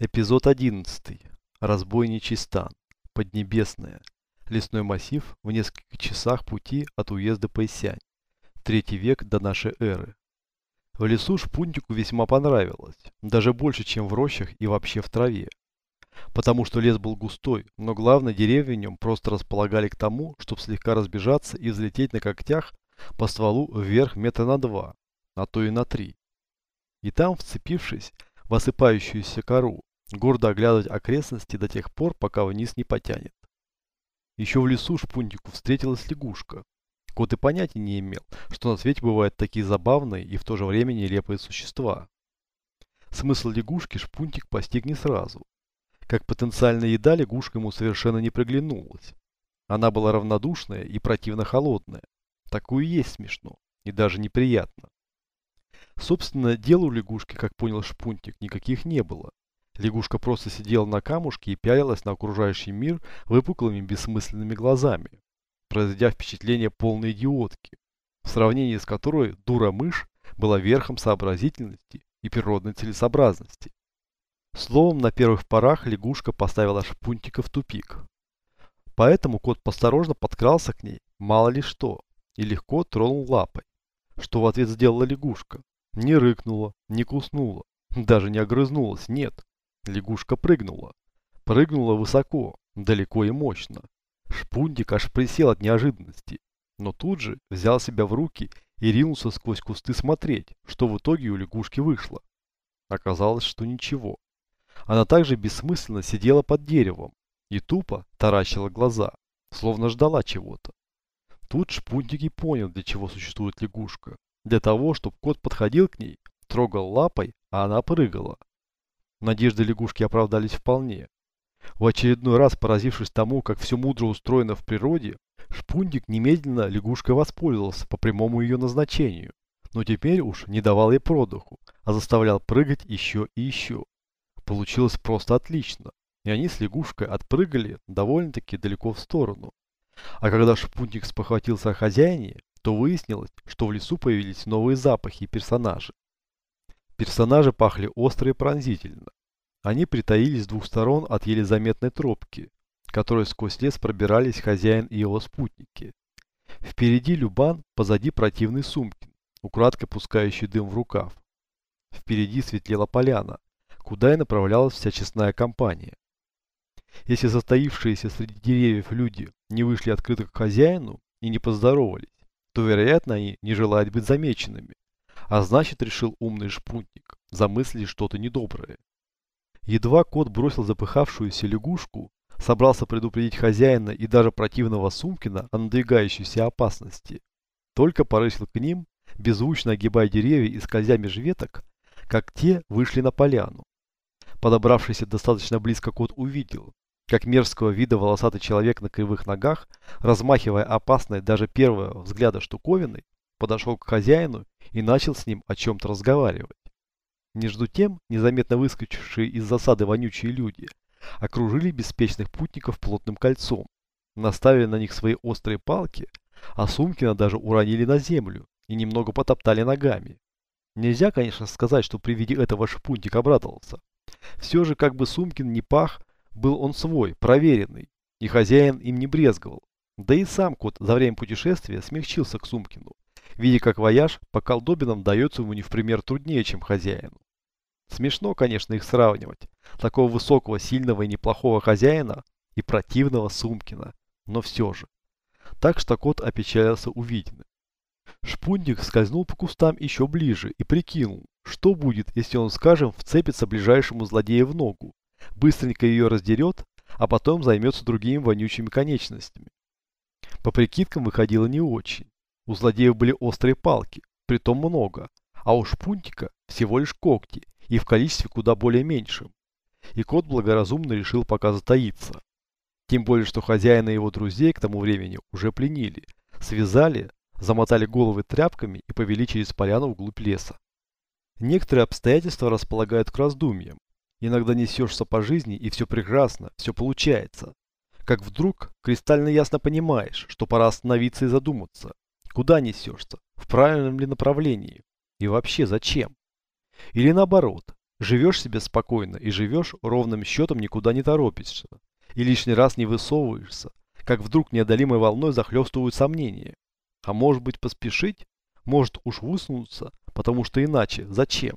Эпизод 11. Разбойничий стан. Поднебесная. Лесной массив в нескольких часах пути от уезда Пайсянь. Третий век до нашей эры. В лесу Шпунтику весьма понравилось, даже больше, чем в рощах и вообще в траве. Потому что лес был густой, но главное деревья в нем просто располагали к тому, чтобы слегка разбежаться и взлететь на когтях по стволу вверх метра на два, а то и на три. И там, вцепившись в осыпающуюся кору, гордо оглядывать окрестности до тех пор, пока вниз не потянет. Еще в лесу Шпунтику встретилась лягушка. Кот и понятия не имел, что на свете бывают такие забавные и в то же время нелепые существа. Смысл лягушки Шпунтик постиг не сразу. Как потенциальная еда лягушка ему совершенно не приглянулась. Она была равнодушная и противно холодная. Такую есть смешно и даже неприятно. Собственно, дел у лягушки, как понял Шпунтик, никаких не было. Лягушка просто сидела на камушке и пялилась на окружающий мир выпуклыми бессмысленными глазами, произведя впечатление полной идиотки, в сравнении с которой дура-мышь была верхом сообразительности и природной целесообразности. Словом, на первых порах лягушка поставила Шпунтика в тупик. Поэтому кот посторожно подкрался к ней, мало ли что, и легко тронул лапой. Что в ответ сделала лягушка? Не рыкнула, не куснула, даже не огрызнулась, нет. Лягушка прыгнула. Прыгнула высоко, далеко и мощно. Шпундик аж присел от неожиданности, но тут же взял себя в руки и ринулся сквозь кусты смотреть, что в итоге у лягушки вышло. Оказалось, что ничего. Она также бессмысленно сидела под деревом и тупо таращила глаза, словно ждала чего-то. Тут Шпунтик и понял, для чего существует лягушка. Для того, чтобы кот подходил к ней, трогал лапой, а она прыгала. Надежды лягушки оправдались вполне. В очередной раз поразившись тому, как все мудро устроено в природе, Шпунтик немедленно лягушкой воспользовался по прямому ее назначению. Но теперь уж не давал ей продыху, а заставлял прыгать еще и еще. Получилось просто отлично, и они с лягушкой отпрыгали довольно-таки далеко в сторону. А когда Шпунтик спохватился о хозяине, то выяснилось, что в лесу появились новые запахи и персонажи. Персонажи пахли остро и пронзительно. Они притаились с двух сторон от еле заметной тропки, которой сквозь лес пробирались хозяин и его спутники. Впереди Любан, позади противный Сумкин, украдкой пускающий дым в рукав. Впереди светлела поляна, куда и направлялась вся честная компания. Если застоившиеся среди деревьев люди не вышли открыто к хозяину и не поздоровались, то, вероятно, они не желают быть замеченными а значит, решил умный шпунтник, замыслить что-то недоброе. Едва кот бросил запыхавшуюся лягушку, собрался предупредить хозяина и даже противного Сумкина о надвигающейся опасности. Только порысил к ним, беззвучно огибая деревья и скользя меж веток, как те вышли на поляну. Подобравшийся достаточно близко кот увидел, как мерзкого вида волосатый человек на кривых ногах, размахивая опасной даже первого взгляда штуковиной, подошел к хозяину и начал с ним о чем-то разговаривать. Между тем, незаметно выскочившие из засады вонючие люди окружили беспечных путников плотным кольцом, наставили на них свои острые палки, а Сумкина даже уронили на землю и немного потоптали ногами. Нельзя, конечно, сказать, что при виде этого Шпунтик обрадовался. Все же, как бы Сумкин не пах, был он свой, проверенный, и хозяин им не брезговал. Да и сам кот за время путешествия смягчился к Сумкину видя как вояж по колдобинам дается ему не в пример труднее, чем хозяину. Смешно, конечно, их сравнивать. Такого высокого, сильного и неплохого хозяина и противного Сумкина. Но все же. Так что кот опечалился увиденным. Шпундик скользнул по кустам еще ближе и прикинул, что будет, если он, скажем, вцепится ближайшему злодею в ногу, быстренько ее раздерет, а потом займется другими вонючими конечностями. По прикидкам выходило не очень. У злодеев были острые палки, притом много, а у шпунтика всего лишь когти и в количестве куда более меньшим. И кот благоразумно решил пока затаиться. Тем более, что хозяина и его друзей к тому времени уже пленили, связали, замотали головы тряпками и повели через поляну вглубь леса. Некоторые обстоятельства располагают к раздумьям. Иногда несешься по жизни и все прекрасно, все получается. Как вдруг кристально ясно понимаешь, что пора остановиться и задуматься, Куда несешься? В правильном ли направлении? И вообще зачем? Или наоборот, Живешь себе спокойно и живешь ровным счетом никуда не торопишься. И лишний раз не высовываешься, как вдруг неодолимой волной захлестывают сомнения. А может быть поспешить? Может уж высунуться, потому что иначе зачем?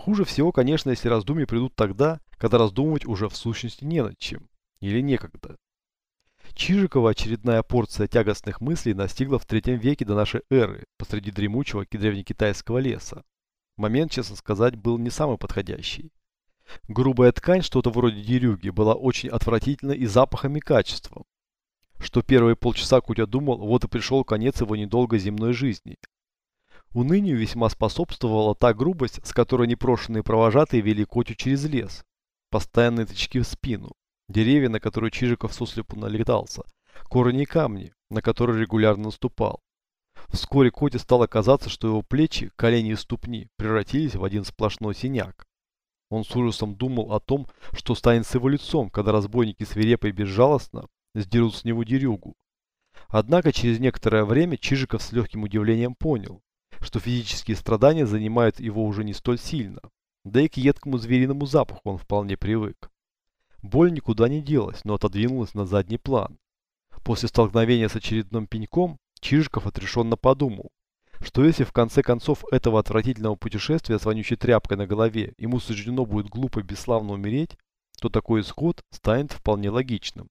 Хуже всего, конечно, если раздумья придут тогда, когда раздумывать уже в сущности не над чем. Или некогда. Чижикова очередная порция тягостных мыслей настигла в третьем веке до нашей эры посреди дремучего древнекитайского леса. Момент, честно сказать, был не самый подходящий. Грубая ткань, что-то вроде дерюги, была очень отвратительна и запахом, и качеством. Что первые полчаса Кутя думал, вот и пришел конец его недолгой земной жизни. Унынию весьма способствовала та грубость, с которой непрошенные провожатые вели Котю через лес. Постоянные тычки в спину, деревья, на которые Чижиков сослепу налетался, корни и камни, на которые регулярно наступал. Вскоре Коте стало казаться, что его плечи, колени и ступни превратились в один сплошной синяк. Он с ужасом думал о том, что станет с его лицом, когда разбойники свирепо и безжалостно сдерут с него дерюгу. Однако через некоторое время Чижиков с легким удивлением понял, что физические страдания занимают его уже не столь сильно, да и к едкому звериному запаху он вполне привык. Боль никуда не делась, но отодвинулась на задний план. После столкновения с очередным пеньком Чижиков отрешенно подумал, что если в конце концов этого отвратительного путешествия с вонючей тряпкой на голове ему суждено будет глупо и бесславно умереть, то такой исход станет вполне логичным.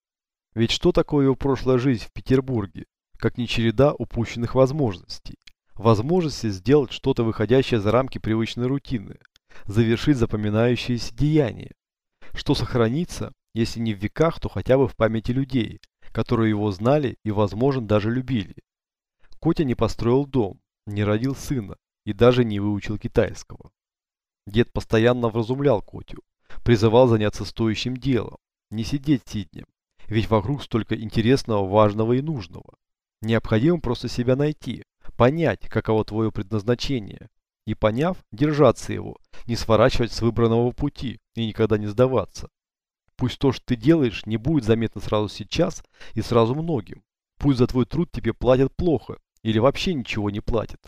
Ведь что такое его прошлая жизнь в Петербурге, как не череда упущенных возможностей? Возможности сделать что-то выходящее за рамки привычной рутины, завершить запоминающиеся деяния. Что сохранится, если не в веках, то хотя бы в памяти людей, которые его знали и, возможно, даже любили. Котя не построил дом, не родил сына и даже не выучил китайского. Дед постоянно вразумлял Котю, призывал заняться стоящим делом, не сидеть сиднем, ведь вокруг столько интересного, важного и нужного. Необходимо просто себя найти, понять, каково твое предназначение, и поняв, держаться его, не сворачивать с выбранного пути и никогда не сдаваться. Пусть то, что ты делаешь, не будет заметно сразу сейчас и сразу многим. Пусть за твой труд тебе платят плохо или вообще ничего не платят.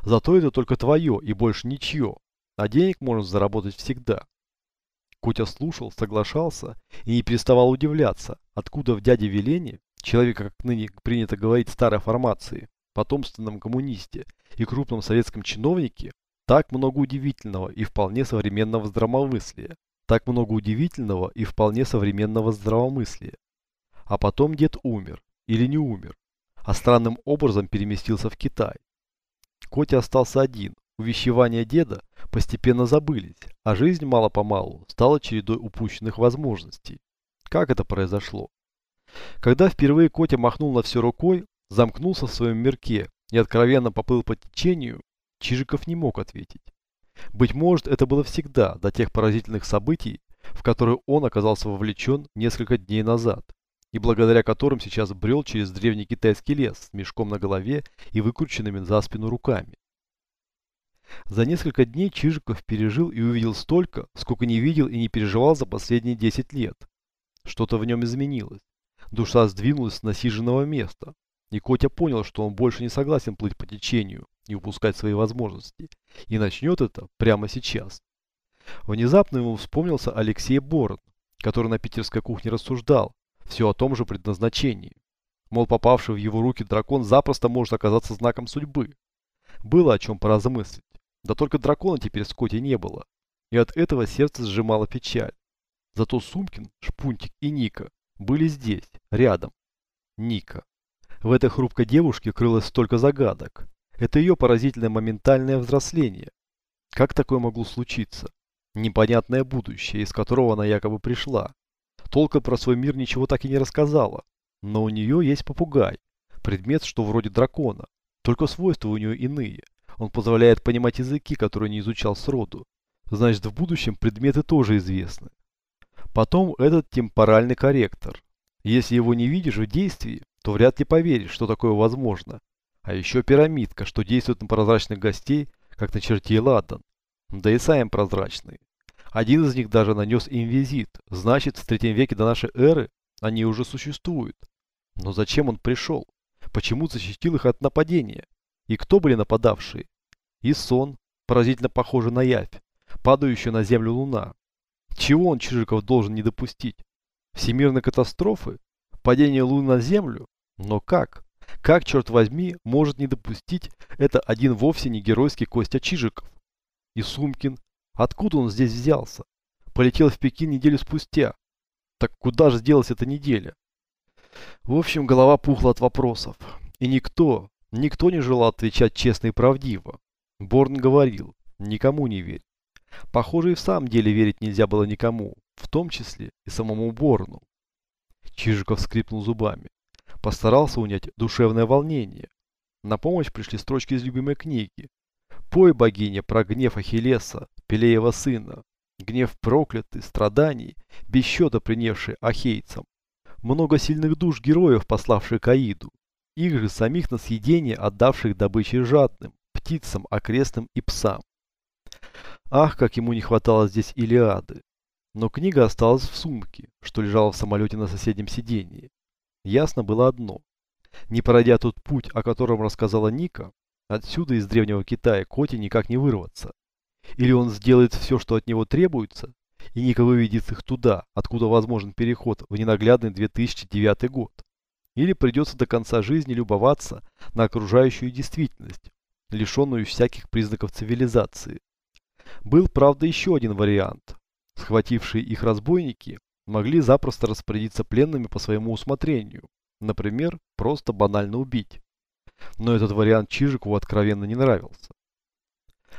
Зато это только твое и больше ничье, а денег можно заработать всегда. Котя слушал, соглашался и не переставал удивляться, откуда в дяде Велене, человека, как ныне принято говорить, старой формации, потомственном коммунисте и крупном советском чиновнике, так много удивительного и вполне современного здравомыслия. Так много удивительного и вполне современного здравомыслия. А потом дед умер, или не умер, а странным образом переместился в Китай. Котя остался один, увещевания деда постепенно забылись, а жизнь мало-помалу стала чередой упущенных возможностей. Как это произошло? Когда впервые Котя махнул на все рукой, замкнулся в своем мирке и откровенно поплыл по течению, Чижиков не мог ответить. Быть может, это было всегда, до тех поразительных событий, в которые он оказался вовлечен несколько дней назад, и благодаря которым сейчас брел через древний китайский лес с мешком на голове и выкрученными за спину руками. За несколько дней Чижиков пережил и увидел столько, сколько не видел и не переживал за последние 10 лет. Что-то в нем изменилось. Душа сдвинулась с насиженного места. И Котя понял, что он больше не согласен плыть по течению и упускать свои возможности. И начнет это прямо сейчас. Внезапно ему вспомнился Алексей Борон, который на питерской кухне рассуждал все о том же предназначении. Мол, попавший в его руки дракон запросто может оказаться знаком судьбы. Было о чем поразмыслить. Да только дракона теперь с Котей не было. И от этого сердце сжимало печаль. Зато Сумкин, Шпунтик и Ника были здесь, рядом. Ника. В этой хрупкой девушке крылось столько загадок. Это ее поразительное моментальное взросление. Как такое могло случиться? Непонятное будущее, из которого она якобы пришла. Толком про свой мир ничего так и не рассказала. Но у нее есть попугай. Предмет, что вроде дракона. Только свойства у нее иные. Он позволяет понимать языки, которые не изучал сроду. Значит, в будущем предметы тоже известны. Потом этот темпоральный корректор. Если его не видишь в действии, то вряд ли поверишь, что такое возможно. А еще пирамидка, что действует на прозрачных гостей, как на чертей ладан. Да и сами прозрачные. Один из них даже нанес им визит. Значит, в третьем веке до нашей эры они уже существуют. Но зачем он пришел? Почему защитил их от нападения? И кто были нападавшие? И сон, поразительно похожий на явь, падающая на землю луна. Чего он, Чижиков, должен не допустить? Всемирной катастрофы? Падение луны на землю? Но как? Как, черт возьми, может не допустить это один вовсе не геройский Костя Чижиков? И Сумкин? Откуда он здесь взялся? Полетел в Пекин неделю спустя. Так куда же сделалась эта неделя? В общем, голова пухла от вопросов. И никто, никто не желал отвечать честно и правдиво. Борн говорил, никому не верь. Похоже, и в самом деле верить нельзя было никому, в том числе и самому Борну. Чижиков скрипнул зубами. Постарался унять душевное волнение. На помощь пришли строчки из любимой книги. «Пой, богиня, про гнев Ахиллеса, Пелеева сына, гнев проклятый, страданий, без счета принесший ахейцам, много сильных душ героев, пославших к Аиду, их же самих на съедение отдавших добычей жадным, птицам, окрестным и псам. Ах, как ему не хватало здесь Илиады. Но книга осталась в сумке, что лежала в самолете на соседнем сидении. Ясно было одно. Не пройдя тот путь, о котором рассказала Ника, отсюда из древнего Китая Коте никак не вырваться. Или он сделает все, что от него требуется, и Ника выведет их туда, откуда возможен переход в ненаглядный 2009 год. Или придется до конца жизни любоваться на окружающую действительность, лишенную всяких признаков цивилизации. Был, правда, еще один вариант. Схватившие их разбойники могли запросто распорядиться пленными по своему усмотрению. Например, просто банально убить. Но этот вариант Чижикову откровенно не нравился.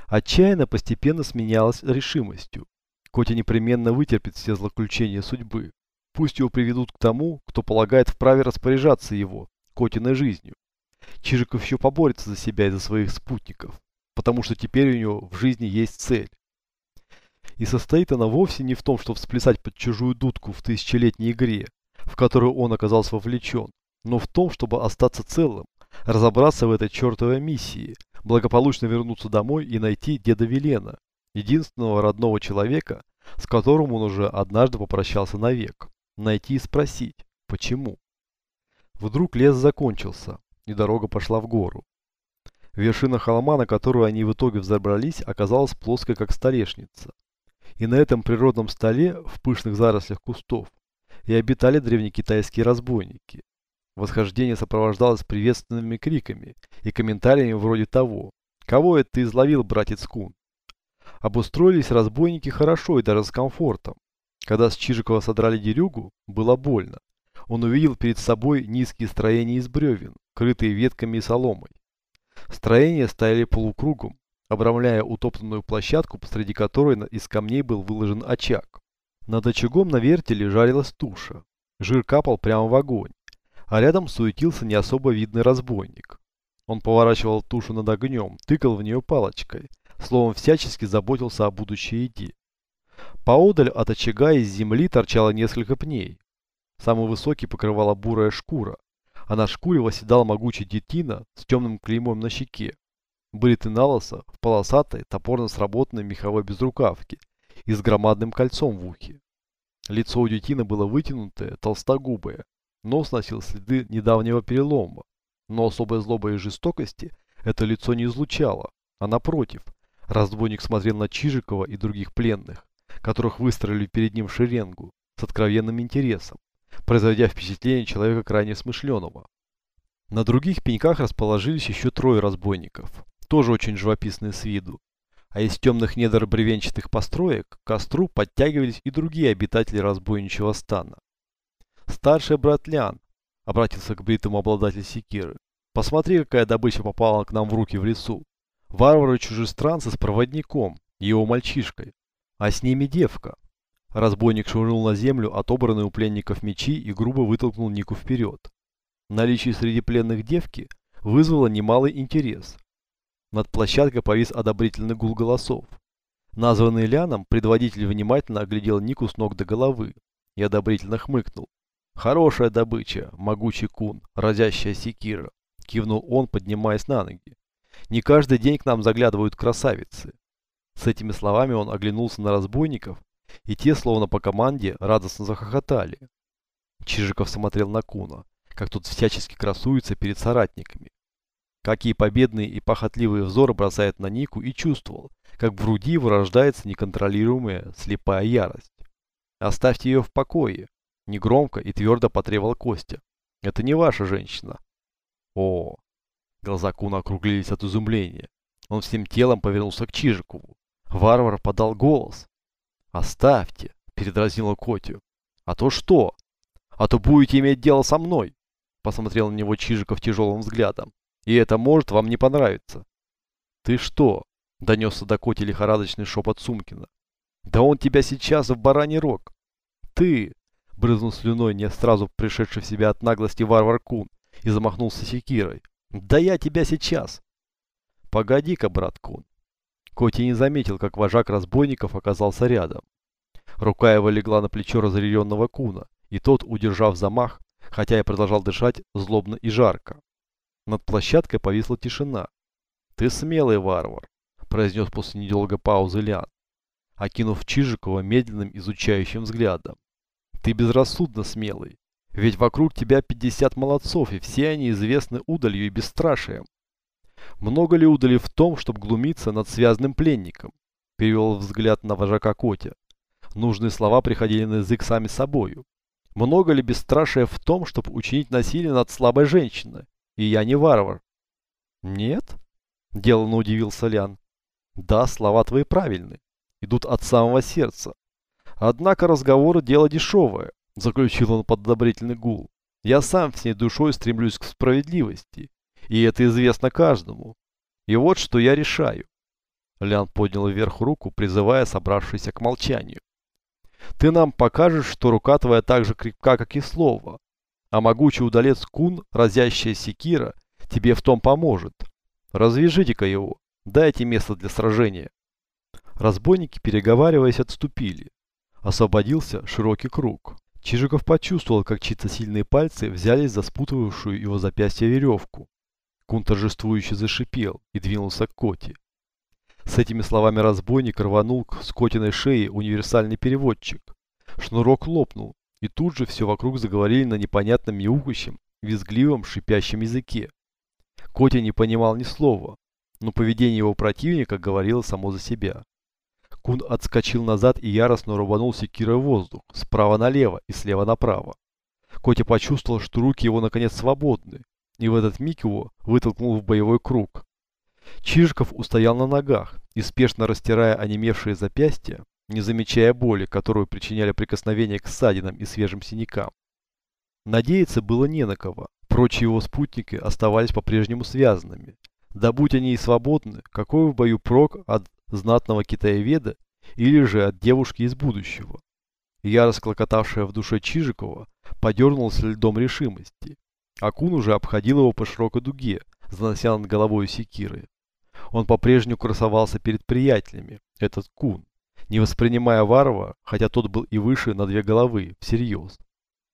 Отчаянно постепенно сменялась решимостью. Котя непременно вытерпит все злоключения судьбы. Пусть его приведут к тому, кто полагает вправе распоряжаться его, Котиной жизнью. Чижиков еще поборется за себя и за своих спутников, потому что теперь у него в жизни есть цель. И состоит она вовсе не в том, что всплясать под чужую дудку в тысячелетней игре, в которую он оказался вовлечен, но в том, чтобы остаться целым, разобраться в этой чертовой миссии, благополучно вернуться домой и найти деда Велена, единственного родного человека, с которым он уже однажды попрощался навек, найти и спросить, почему. Вдруг лес закончился, и дорога пошла в гору. Вершина холма, на которую они в итоге взобрались, оказалась плоской, как столешница. И на этом природном столе, в пышных зарослях кустов, и обитали древнекитайские разбойники. Восхождение сопровождалось приветственными криками и комментариями вроде того «Кого это ты изловил, братец Кун?» Обустроились разбойники хорошо и даже с комфортом. Когда с Чижикова содрали дерюгу, было больно. Он увидел перед собой низкие строения из бревен, крытые ветками и соломой. Строения стояли полукругом, обрамляя утоптанную площадку, посреди которой из камней был выложен очаг. Над очагом на вертеле жарилась туша. Жир капал прямо в огонь, а рядом суетился не особо видный разбойник. Он поворачивал тушу над огнем, тыкал в нее палочкой, словом всячески заботился о будущей еде. Поодаль от очага из земли торчало несколько пней. Самый высокий покрывала бурая шкура, а на шкуре восседал могучий детина с темным клеймом на щеке. Бритый на лосо, в полосатой, топорно сработанной меховой безрукавке и с громадным кольцом в ухе. Лицо у детины было вытянутое, толстогубое, нос носил следы недавнего перелома, но особой злобой и жестокости это лицо не излучало, а напротив, разбойник смотрел на Чижикова и других пленных, которых выстроили перед ним в шеренгу, с откровенным интересом производя впечатление человека крайне смышленого. На других пеньках расположились еще трое разбойников, тоже очень живописные с виду. А из темных недр бревенчатых построек к костру подтягивались и другие обитатели разбойничьего стана. «Старший брат Лян», — обратился к бритому обладатель секиры, — «посмотри, какая добыча попала к нам в руки в лесу. Варвары-чужестранцы с проводником, его мальчишкой, а с ними девка. Разбойник швырнул на землю отобранные у пленников мечи и грубо вытолкнул Нику вперед. Наличие среди пленных девки вызвало немалый интерес. Над площадкой повис одобрительный гул голосов. Названный Ляном, предводитель внимательно оглядел Нику с ног до головы и одобрительно хмыкнул. «Хорошая добыча, могучий кун, разящая секира», — кивнул он, поднимаясь на ноги. «Не каждый день к нам заглядывают красавицы». С этими словами он оглянулся на разбойников и те, словно по команде, радостно захохотали. Чижиков смотрел на Куна, как тот всячески красуется перед соратниками. Какие победные и похотливые взоры бросает на Нику и чувствовал, как в груди вырождается неконтролируемая слепая ярость. «Оставьте ее в покое», – негромко и твердо потребовал Костя. «Это не ваша женщина». «О!» Глаза Куна округлились от изумления. Он всем телом повернулся к Чижикову. Варвар подал голос. «Оставьте», – передразнила Котю. «А то что? А то будете иметь дело со мной», – посмотрел на него Чижиков тяжелым взглядом. «И это может вам не понравиться». «Ты что?» – донесся до Коти лихорадочный шепот Сумкина. «Да он тебя сейчас в бараний рог!» «Ты!» – брызнул слюной не сразу пришедший в себя от наглости варвар Кун и замахнулся секирой. «Да я тебя сейчас!» «Погоди-ка, брат Кун!» Коти не заметил, как вожак разбойников оказался рядом. Рука его легла на плечо разъяренного Куна, и тот, удержав замах, хотя и продолжал дышать злобно и жарко. Над площадкой повисла тишина. «Ты смелый варвар», – произнес после недолгой паузы Лян, окинув Чижикова медленным изучающим взглядом. «Ты безрассудно смелый, ведь вокруг тебя 50 молодцов, и все они известны удалью и бесстрашием. Много ли удали в том, чтобы глумиться над связанным пленником?» – перевел взгляд на вожака Котя. Нужные слова приходили на язык сами собою. Много ли бесстрашия в том, чтобы учинить насилие над слабой женщиной? И я не варвар. Нет? Деланно удивился Лян. Да, слова твои правильны. Идут от самого сердца. Однако разговор дело дешевое, заключил он под одобрительный гул. Я сам всей душой стремлюсь к справедливости. И это известно каждому. И вот что я решаю. Лян поднял вверх руку, призывая собравшихся к молчанию. Ты нам покажешь, что рука твоя так же крепка, как и слово. А могучий удалец Кун, разящая секира, тебе в том поможет. Развяжите-ка его, дайте место для сражения. Разбойники, переговариваясь, отступили. Освободился широкий круг. Чижиков почувствовал, как чьи-то сильные пальцы взялись за спутывавшую его запястье веревку. Кун торжествующе зашипел и двинулся к Коте. С этими словами разбойник рванул к скотиной шее универсальный переводчик. Шнурок лопнул, и тут же все вокруг заговорили на непонятном мяукающем, визгливом, шипящем языке. Котя не понимал ни слова, но поведение его противника говорило само за себя. Кун отскочил назад и яростно рубанул секирой воздух, справа налево и слева направо. Котя почувствовал, что руки его наконец свободны, и в этот миг его вытолкнул в боевой круг. Чижиков устоял на ногах и, спешно растирая онемевшие запястья, не замечая боли, которую причиняли прикосновения к ссадинам и свежим синякам. Надеяться было не на кого. Прочие его спутники оставались по-прежнему связанными. Да будь они и свободны, какой в бою прок от знатного китаеведа или же от девушки из будущего. Ярость, клокотавшая в душе Чижикова, подернулась льдом решимости. Акун уже обходил его по широкой дуге, занося над головой секиры. Он по-прежнему красовался перед приятелями, этот кун, не воспринимая Варова, хотя тот был и выше на две головы, всерьез.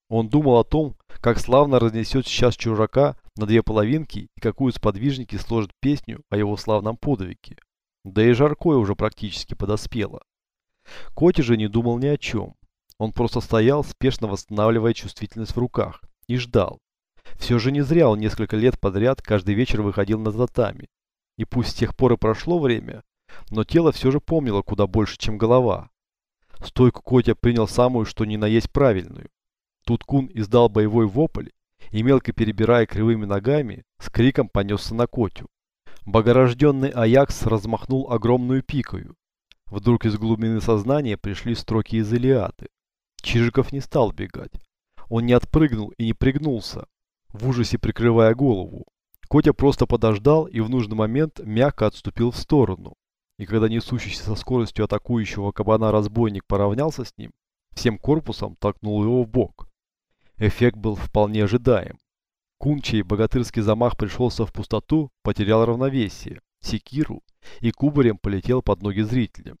Он думал о том, как славно разнесет сейчас чужака на две половинки и какую сподвижники сложат песню о его славном подвиге. Да и Жаркое уже практически подоспело. Коти же не думал ни о чем. Он просто стоял, спешно восстанавливая чувствительность в руках, и ждал. Все же не зря он несколько лет подряд каждый вечер выходил на татами, и пусть с тех пор и прошло время, но тело все же помнило куда больше, чем голова. Стойку Котя принял самую, что ни на есть правильную. Тут Кун издал боевой вопль и, мелко перебирая кривыми ногами, с криком понесся на Котю. Богорожденный Аякс размахнул огромную пикою. Вдруг из глубины сознания пришли строки из Илиады. Чижиков не стал бегать. Он не отпрыгнул и не пригнулся, в ужасе прикрывая голову. Котя просто подождал и в нужный момент мягко отступил в сторону. И когда несущийся со скоростью атакующего кабана разбойник поравнялся с ним, всем корпусом толкнул его в бок. Эффект был вполне ожидаем. Кунчий богатырский замах пришелся в пустоту, потерял равновесие, секиру и кубарем полетел под ноги зрителям.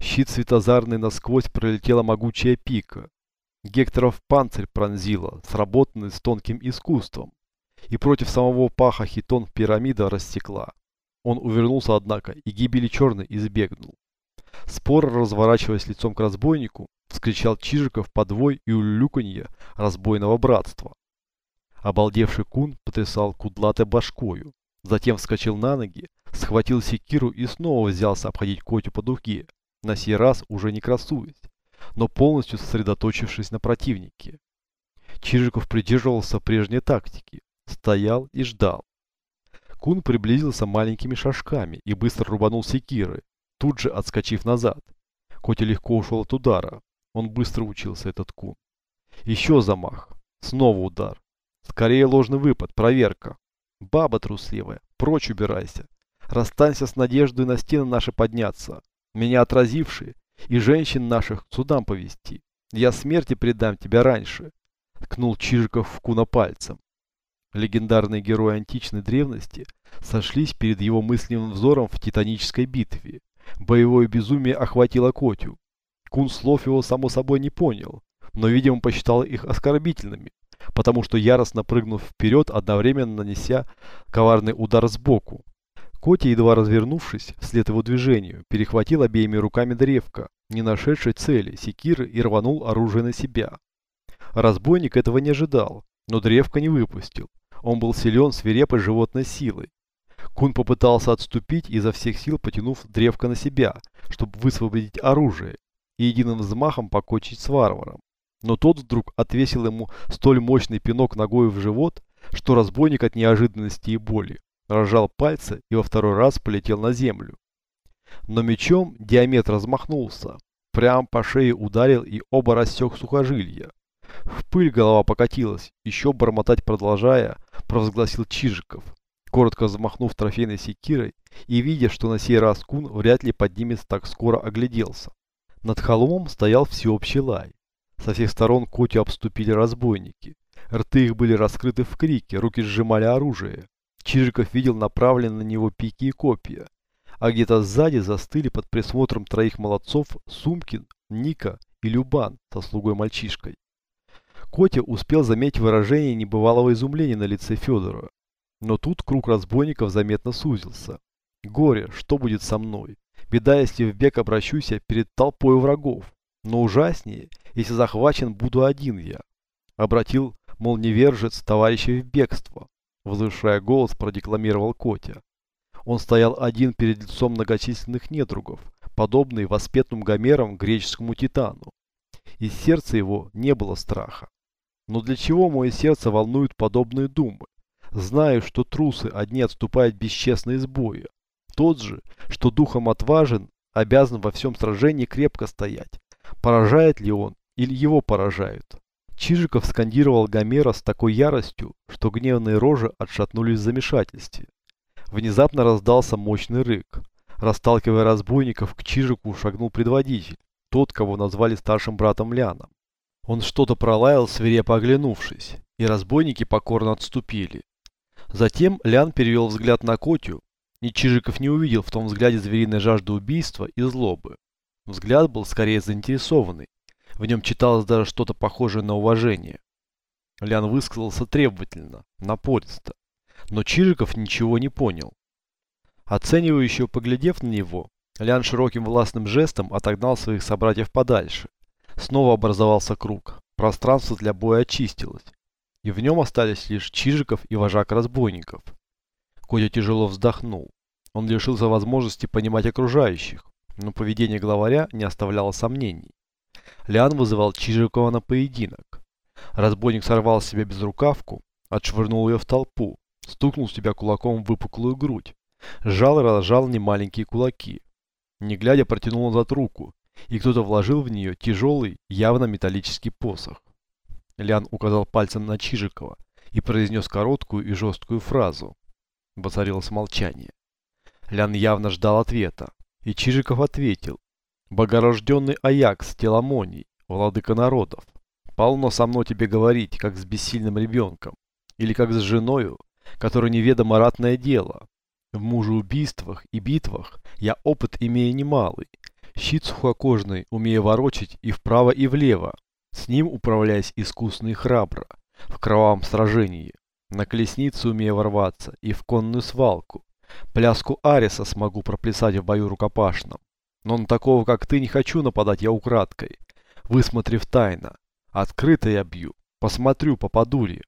Щит светозарный насквозь пролетела могучая пика. Гекторов панцирь пронзила, сработанный с тонким искусством и против самого паха хитон пирамида рассекла. Он увернулся, однако, и гибели черной избегнул. Спор, разворачиваясь лицом к разбойнику, вскричал Чижиков подвой и улюканье разбойного братства. Обалдевший кун потрясал кудлатой башкою. Затем вскочил на ноги, схватил секиру и снова взялся обходить Котю по дуге, на сей раз уже не красуясь, но полностью сосредоточившись на противнике. Чижиков придерживался прежней тактики, стоял и ждал. Кун приблизился маленькими шажками и быстро рубанул секиры, тут же отскочив назад. Котя легко ушел от удара. Он быстро учился, этот кун. Еще замах. Снова удар. Скорее ложный выпад, проверка. Баба трусливая, прочь убирайся. Расстанься с надеждой на стены наши подняться. Меня отразившие и женщин наших к судам повести. Я смерти предам тебя раньше. Ткнул Чижиков в куна пальцем. Легендарные герои античной древности сошлись перед его мысленным взором в титанической битве. Боевое безумие охватило Котю. Кун слов его само собой не понял, но, видимо, посчитал их оскорбительными, потому что яростно прыгнув вперед, одновременно нанеся коварный удар сбоку. Котя, едва развернувшись вслед его движению, перехватил обеими руками древко, не нашедшей цели, секиры и рванул оружие на себя. Разбойник этого не ожидал, но древко не выпустил. Он был силен свирепой животной силой. Кун попытался отступить, изо всех сил потянув древко на себя, чтобы высвободить оружие и единым взмахом покончить с варваром. Но тот вдруг отвесил ему столь мощный пинок ногой в живот, что разбойник от неожиданности и боли разжал пальцы и во второй раз полетел на землю. Но мечом диаметр размахнулся, прямо по шее ударил и оба рассек сухожилия. В пыль голова покатилась, еще бормотать продолжая, провозгласил Чижиков, коротко замахнув трофейной секирой и видя, что на сей раз кун вряд ли поднимется так скоро огляделся. Над холмом стоял всеобщий лай. Со всех сторон Котю обступили разбойники. Рты их были раскрыты в крике, руки сжимали оружие. Чижиков видел направленные на него пики и копья. А где-то сзади застыли под присмотром троих молодцов Сумкин, Ника и Любан со слугой-мальчишкой. Котя успел заметить выражение небывалого изумления на лице Федора. Но тут круг разбойников заметно сузился. Горе, что будет со мной? Беда, если в бег обращусь я перед толпой врагов. Но ужаснее, если захвачен буду один я. Обратил, мол, невержец товарищей в бегство. Возвышая голос, продекламировал Котя. Он стоял один перед лицом многочисленных недругов, подобный воспетым Гомером греческому титану. Из сердца его не было страха. Но для чего мое сердце волнуют подобные думы? Знаю, что трусы одни отступают бесчестно из боя. Тот же, что духом отважен, обязан во всем сражении крепко стоять. Поражает ли он, или его поражают? Чижиков скандировал Гомера с такой яростью, что гневные рожи отшатнулись в замешательстве. Внезапно раздался мощный рык. Расталкивая разбойников, к Чижику шагнул предводитель, тот, кого назвали старшим братом Ляном. Он что-то пролаял, свирепо оглянувшись, и разбойники покорно отступили. Затем Лян перевел взгляд на Котю, и Чижиков не увидел в том взгляде звериной жажды убийства и злобы. Взгляд был скорее заинтересованный. В нем читалось даже что-то похожее на уважение. Лян высказался требовательно, напористо. Но Чижиков ничего не понял. Оценивающе поглядев на него, Лян широким властным жестом отогнал своих собратьев подальше. Снова образовался круг. Пространство для боя очистилось. И в нем остались лишь Чижиков и вожак разбойников. Котя тяжело вздохнул. Он лишился возможности понимать окружающих, но поведение главаря не оставляло сомнений. Лян вызывал Чижикова на поединок. Разбойник сорвал с себя безрукавку, отшвырнул ее в толпу, стукнул себя кулаком в выпуклую грудь, сжал и разжал немаленькие кулаки. Не глядя, протянул назад руку, и кто-то вложил в нее тяжелый, явно металлический посох. Лян указал пальцем на Чижикова и произнес короткую и жесткую фразу. Воцарилось молчание. Лян явно ждал ответа, и Чижиков ответил. «Богорожденный Аякс, Теламоний, владыка народов, полно со мной тебе говорить, как с бессильным ребенком, или как с женою, которой неведомо ратное дело. В мужеубийствах и битвах я опыт имею немалый, Щит сухокожный, умея ворочать и вправо и влево, с ним управляясь искусно и храбро, в кровавом сражении, на колесницу умея ворваться и в конную свалку. Пляску Ариса смогу проплясать в бою рукопашном. Но на такого, как ты, не хочу нападать я украдкой, высмотрев тайно. Открыто я бью, посмотрю, попаду ли.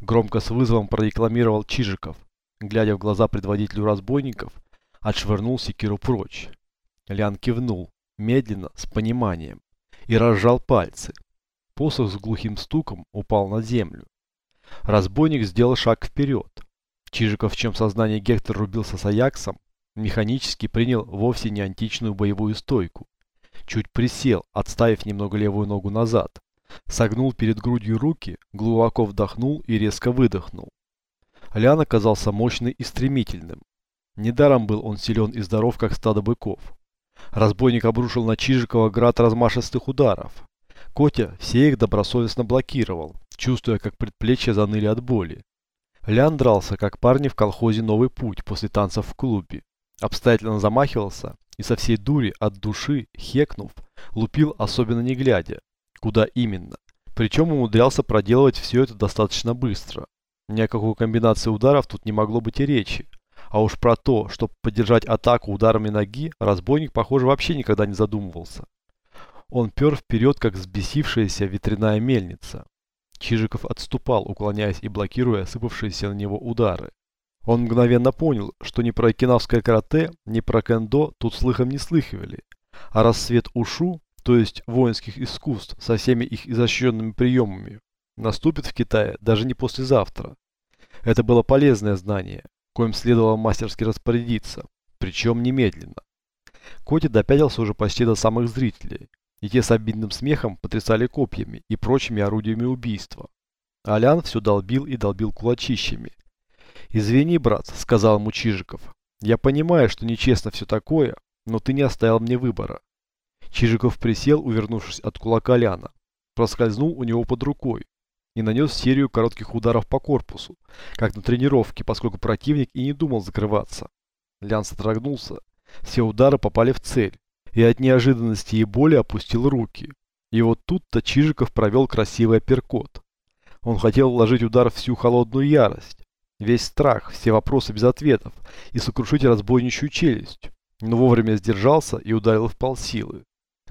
Громко с вызовом продекламировал Чижиков. глядя в глаза предводителю разбойников, отшвырнул секиру прочь. Лян кивнул, медленно, с пониманием, и разжал пальцы. Посох с глухим стуком упал на землю. Разбойник сделал шаг вперед. Чижиков, в чем сознание Гектор рубился с Аяксом, механически принял вовсе не античную боевую стойку. Чуть присел, отставив немного левую ногу назад. Согнул перед грудью руки, глубоко вдохнул и резко выдохнул. Лян оказался мощный и стремительным. Недаром был он силен и здоров, как стадо быков. Разбойник обрушил на Чижикова град размашистых ударов. Котя все их добросовестно блокировал, чувствуя, как предплечья заныли от боли. Лян дрался, как парни в колхозе «Новый путь» после танцев в клубе. Обстоятельно замахивался и со всей дури от души, хекнув, лупил особенно не глядя, куда именно. Причем умудрялся проделывать все это достаточно быстро. Ни о какой комбинации ударов тут не могло быть и речи. А уж про то, чтобы поддержать атаку ударами ноги, разбойник, похоже, вообще никогда не задумывался. Он пер вперед, как взбесившаяся ветряная мельница. Чижиков отступал, уклоняясь и блокируя сыпавшиеся на него удары. Он мгновенно понял, что ни про кинавское карате, ни про кендо тут слыхом не слыхивали. А рассвет ушу, то есть воинских искусств со всеми их изощренными приемами, наступит в Китае даже не послезавтра. Это было полезное знание, коим следовало мастерски распорядиться, причем немедленно. Коти допятился уже почти до самых зрителей, и те с обидным смехом потрясали копьями и прочими орудиями убийства. Алян все долбил и долбил кулачищами. «Извини, брат», — сказал ему Чижиков. «Я понимаю, что нечестно все такое, но ты не оставил мне выбора». Чижиков присел, увернувшись от кулака Ляна, проскользнул у него под рукой и нанес серию коротких ударов по корпусу, как на тренировке, поскольку противник и не думал закрываться. Лян содрогнулся, все удары попали в цель, и от неожиданности и боли опустил руки. И вот тут-то Чижиков провел красивый апперкот. Он хотел вложить удар всю холодную ярость, весь страх, все вопросы без ответов и сокрушить разбойничью челюсть, но вовремя сдержался и ударил в полсилы.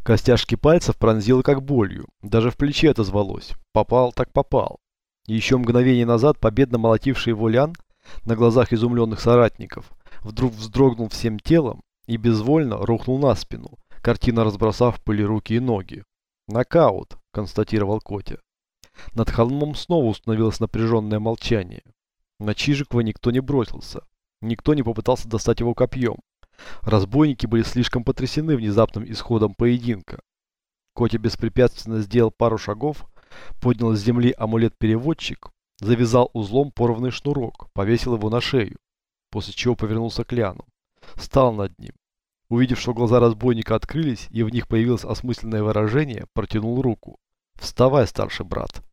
Костяшки пальцев пронзило как болью, даже в плече отозвалось. Попал так попал. еще мгновение назад победно молотивший его Лян на глазах изумленных соратников вдруг вздрогнул всем телом и безвольно рухнул на спину, картина разбросав пыли руки и ноги. «Нокаут», — констатировал Котя. Над холмом снова установилось напряженное молчание. На Чижикова никто не бросился. Никто не попытался достать его копьем. Разбойники были слишком потрясены внезапным исходом поединка. Котя беспрепятственно сделал пару шагов, поднял с земли амулет-переводчик, завязал узлом порванный шнурок, повесил его на шею, после чего повернулся к Ляну. Стал над ним. Увидев, что глаза разбойника открылись и в них появилось осмысленное выражение, протянул руку. «Вставай, старший брат!»